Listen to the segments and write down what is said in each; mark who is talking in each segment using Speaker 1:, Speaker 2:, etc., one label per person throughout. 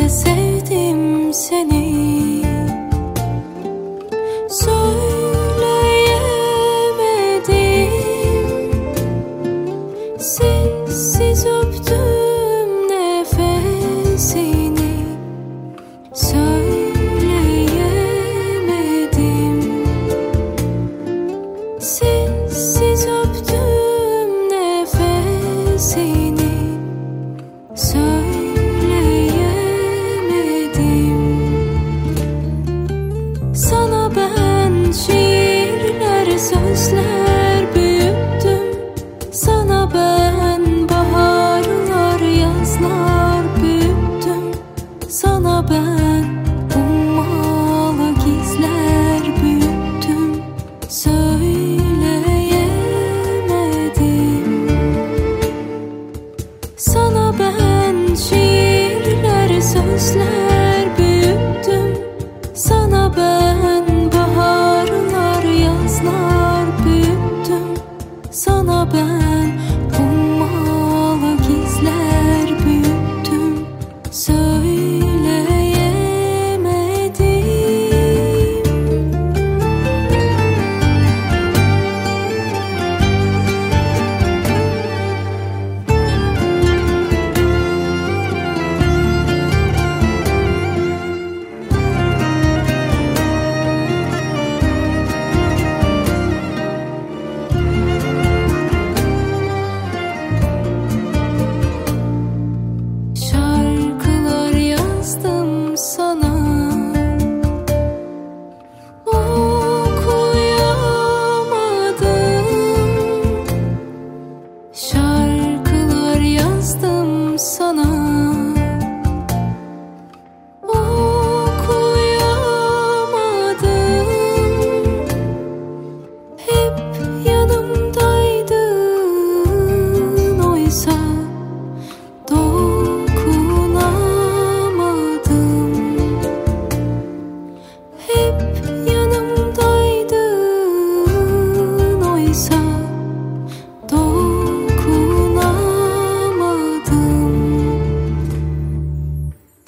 Speaker 1: de sevdim seni. Söyleyemedim. Sessiz öptüm nefesini. Söyleyemedim. Sessiz öptüm Gözler büyüttüm sana ben Baharlar yazlar büyüttüm sana ben Ummalı gizler büyüttüm söyleyemedim. Sana ben şiirler sözler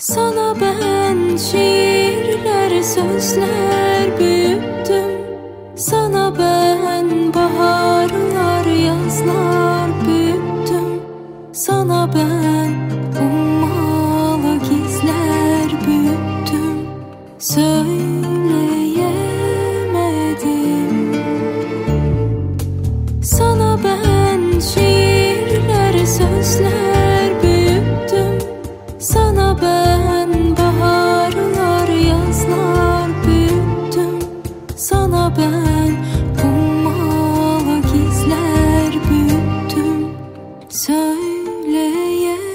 Speaker 1: Sana ben şiirler, sözler büyüttüm. Sana ben baharlar, yazlar büyüttüm. Sana ben ummalı gizler büyüttüm. Söyleyemedim. Sana ben şiirler, sözler 烈焰